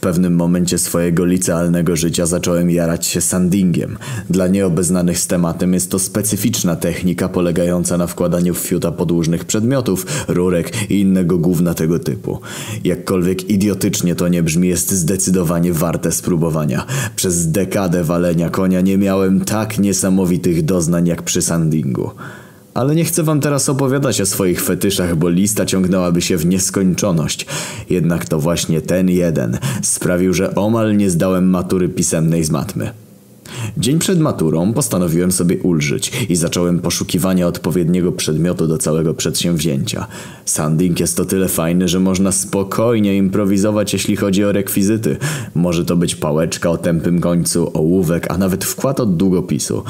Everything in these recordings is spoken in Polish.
pewnym momencie swojego licealnego życia zacząłem jarać się sandingiem. Dla nieobeznanych z tematem jest to specyficzna technika polegająca na wkładaniu w fiuta podłużnych przedmiotów, rurek i innego gówna tego typu. Jakkolwiek idiotycznie to nie brzmi, jest zdecydowanie warte spróbowania. Przez dekadę walenia konia nie miałem tak niesamowitych doznań jak przy sandingu. Ale nie chcę wam teraz opowiadać o swoich fetyszach, bo lista ciągnęłaby się w nieskończoność. Jednak to właśnie ten jeden sprawił, że omal nie zdałem matury pisemnej z matmy. Dzień przed maturą postanowiłem sobie ulżyć i zacząłem poszukiwania odpowiedniego przedmiotu do całego przedsięwzięcia. Sanding jest to tyle fajny, że można spokojnie improwizować jeśli chodzi o rekwizyty. Może to być pałeczka o tępym końcu, ołówek, a nawet wkład od długopisu.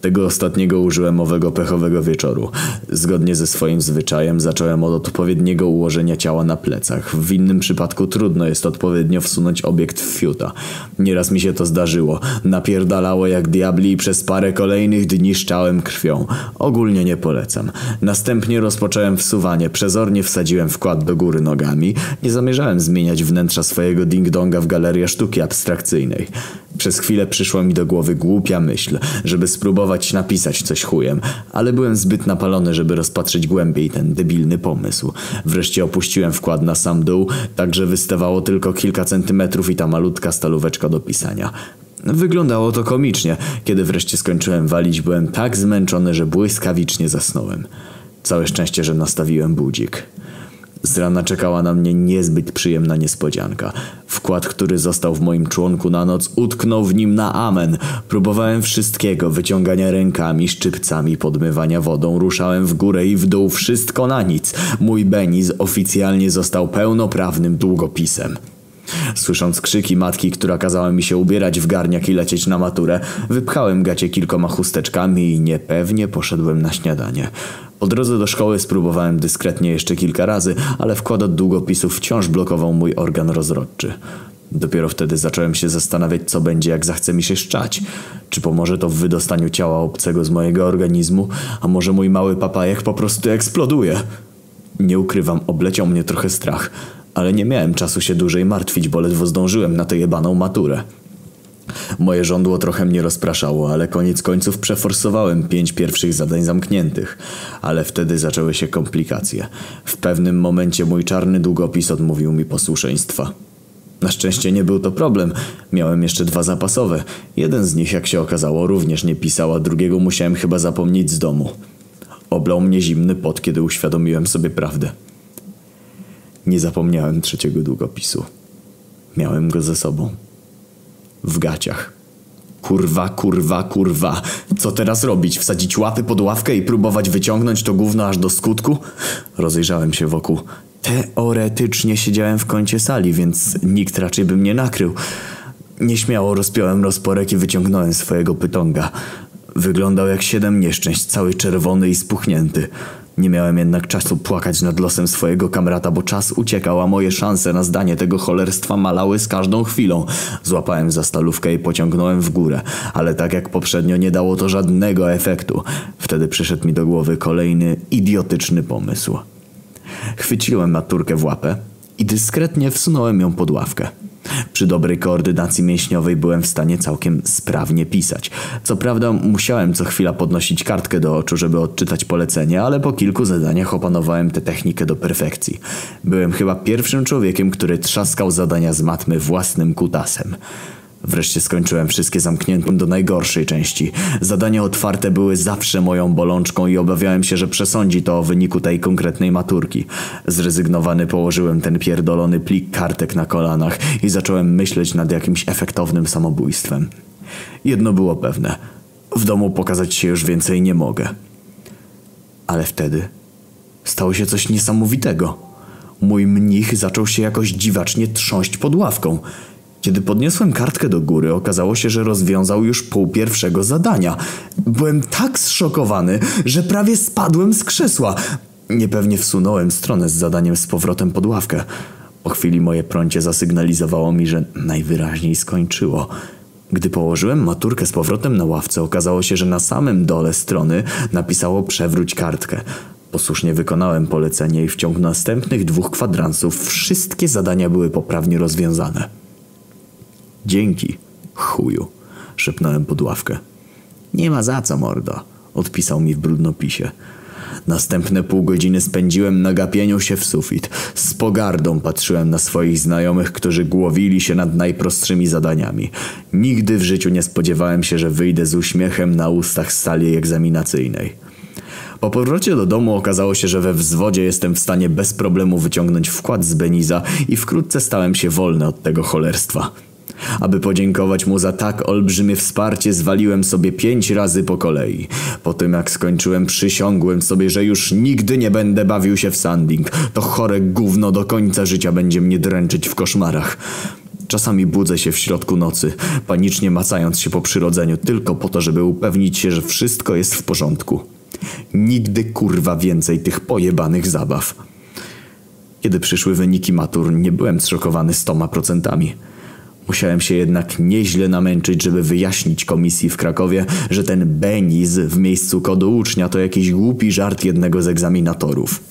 Tego ostatniego użyłem owego pechowego wieczoru. Zgodnie ze swoim zwyczajem zacząłem od odpowiedniego ułożenia ciała na plecach. W innym przypadku trudno jest odpowiednio wsunąć obiekt w fiuta. Nieraz mi się to zdarzyło. Napierdalało jak diabli i przez parę kolejnych dni szczałem krwią. Ogólnie nie polecam. Następnie rozpocząłem wsuwanie. Przezornie wsadziłem wkład do góry nogami. Nie zamierzałem zmieniać wnętrza swojego ding-donga w galerię sztuki abstrakcyjnej. Przez chwilę przyszła mi do głowy głupia myśl, żeby spróbować napisać coś chujem, ale byłem zbyt napalony, żeby rozpatrzeć głębiej ten debilny pomysł. Wreszcie opuściłem wkład na sam dół, tak że wystawało tylko kilka centymetrów i ta malutka stalóweczka do pisania. Wyglądało to komicznie. Kiedy wreszcie skończyłem walić, byłem tak zmęczony, że błyskawicznie zasnąłem. Całe szczęście, że nastawiłem budzik. Z rana czekała na mnie niezbyt przyjemna niespodzianka. Wkład, który został w moim członku na noc, utknął w nim na amen. Próbowałem wszystkiego, wyciągania rękami, szczypcami, podmywania wodą, ruszałem w górę i w dół, wszystko na nic. Mój Beniz oficjalnie został pełnoprawnym długopisem. Słysząc krzyki matki, która kazała mi się ubierać w garniak i lecieć na maturę, wypchałem gacie kilkoma chusteczkami i niepewnie poszedłem na śniadanie. Po drodze do szkoły spróbowałem dyskretnie jeszcze kilka razy, ale wkład od długopisów wciąż blokował mój organ rozrodczy. Dopiero wtedy zacząłem się zastanawiać, co będzie, jak zachce mi się szczać. Czy pomoże to w wydostaniu ciała obcego z mojego organizmu, a może mój mały papajek po prostu eksploduje? Nie ukrywam, obleciał mnie trochę strach, ale nie miałem czasu się dłużej martwić, bo ledwo zdążyłem na tę jebaną maturę. Moje żądło trochę mnie rozpraszało, ale koniec końców przeforsowałem pięć pierwszych zadań zamkniętych. Ale wtedy zaczęły się komplikacje. W pewnym momencie mój czarny długopis odmówił mi posłuszeństwa. Na szczęście nie był to problem. Miałem jeszcze dwa zapasowe. Jeden z nich, jak się okazało, również nie pisał, a drugiego musiałem chyba zapomnieć z domu. Oblał mnie zimny pot, kiedy uświadomiłem sobie prawdę. Nie zapomniałem trzeciego długopisu. Miałem go ze sobą w gaciach. Kurwa, kurwa, kurwa. Co teraz robić? Wsadzić łapy pod ławkę i próbować wyciągnąć to gówno aż do skutku? Rozejrzałem się wokół. Teoretycznie siedziałem w kącie sali, więc nikt raczej by mnie nakrył. Nieśmiało rozpiąłem rozporek i wyciągnąłem swojego pytonga. Wyglądał jak siedem nieszczęść, cały czerwony i spuchnięty. Nie miałem jednak czasu płakać nad losem swojego kamrata, bo czas uciekał, a moje szanse na zdanie tego cholerstwa malały z każdą chwilą. Złapałem za stalówkę i pociągnąłem w górę, ale tak jak poprzednio nie dało to żadnego efektu. Wtedy przyszedł mi do głowy kolejny idiotyczny pomysł. Chwyciłem maturkę w łapę i dyskretnie wsunąłem ją pod ławkę. Przy dobrej koordynacji mięśniowej byłem w stanie całkiem sprawnie pisać. Co prawda musiałem co chwila podnosić kartkę do oczu, żeby odczytać polecenie, ale po kilku zadaniach opanowałem tę technikę do perfekcji. Byłem chyba pierwszym człowiekiem, który trzaskał zadania z matmy własnym kutasem. Wreszcie skończyłem wszystkie zamknięte do najgorszej części. Zadania otwarte były zawsze moją bolączką i obawiałem się, że przesądzi to o wyniku tej konkretnej maturki. Zrezygnowany położyłem ten pierdolony plik kartek na kolanach i zacząłem myśleć nad jakimś efektownym samobójstwem. Jedno było pewne. W domu pokazać się już więcej nie mogę. Ale wtedy stało się coś niesamowitego. Mój mnich zaczął się jakoś dziwacznie trząść pod ławką – kiedy podniosłem kartkę do góry, okazało się, że rozwiązał już pół pierwszego zadania. Byłem tak zszokowany, że prawie spadłem z krzesła. Niepewnie wsunąłem stronę z zadaniem z powrotem pod ławkę. Po chwili moje prącie zasygnalizowało mi, że najwyraźniej skończyło. Gdy położyłem maturkę z powrotem na ławce, okazało się, że na samym dole strony napisało przewróć kartkę. Posłusznie wykonałem polecenie i w ciągu następnych dwóch kwadransów wszystkie zadania były poprawnie rozwiązane. Dzięki, chuju, szepnąłem pod ławkę. Nie ma za co, mordo, odpisał mi w brudnopisie. Następne pół godziny spędziłem na gapieniu się w sufit. Z pogardą patrzyłem na swoich znajomych, którzy głowili się nad najprostszymi zadaniami. Nigdy w życiu nie spodziewałem się, że wyjdę z uśmiechem na ustach z sali egzaminacyjnej. Po powrocie do domu okazało się, że we wzwodzie jestem w stanie bez problemu wyciągnąć wkład z Beniza i wkrótce stałem się wolny od tego cholerstwa. Aby podziękować mu za tak olbrzymie wsparcie, zwaliłem sobie pięć razy po kolei. Po tym jak skończyłem, przysiągłem sobie, że już nigdy nie będę bawił się w sanding. To chore gówno do końca życia będzie mnie dręczyć w koszmarach. Czasami budzę się w środku nocy, panicznie macając się po przyrodzeniu, tylko po to, żeby upewnić się, że wszystko jest w porządku. Nigdy kurwa więcej tych pojebanych zabaw. Kiedy przyszły wyniki matur, nie byłem zszokowany stoma procentami. Musiałem się jednak nieźle namęczyć, żeby wyjaśnić komisji w Krakowie, że ten Beniz w miejscu kodu ucznia to jakiś głupi żart jednego z egzaminatorów.